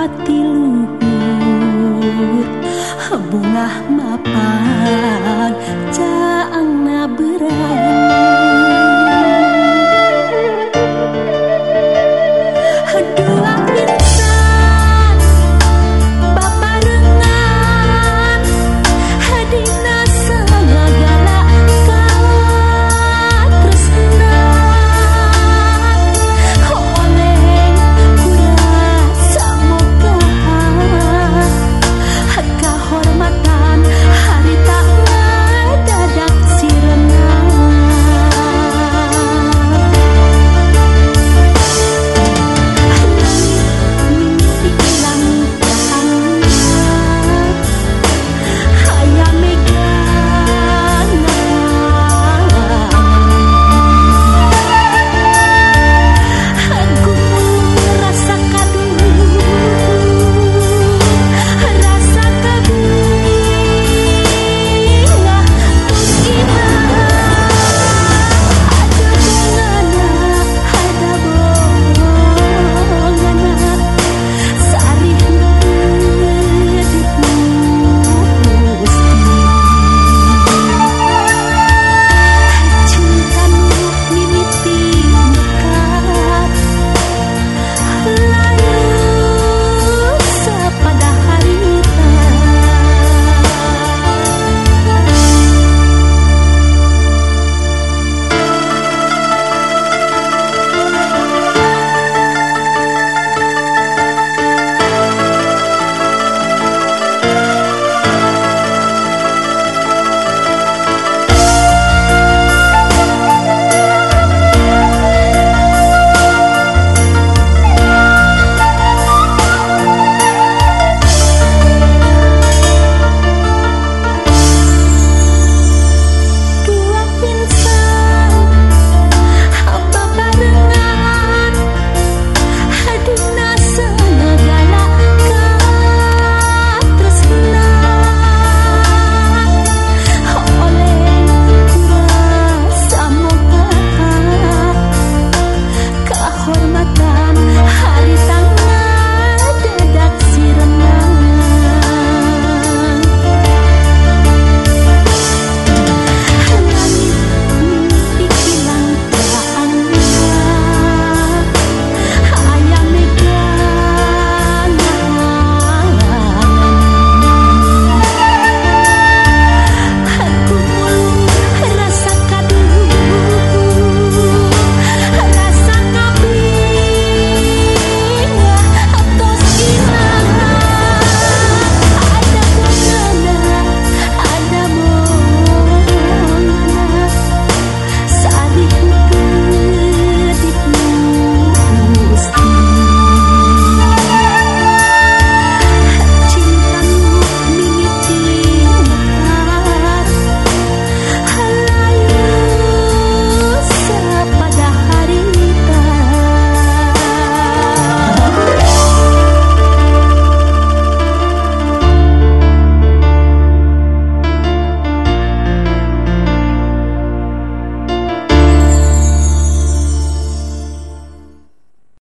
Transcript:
pati luhur bungah mapan caang na berat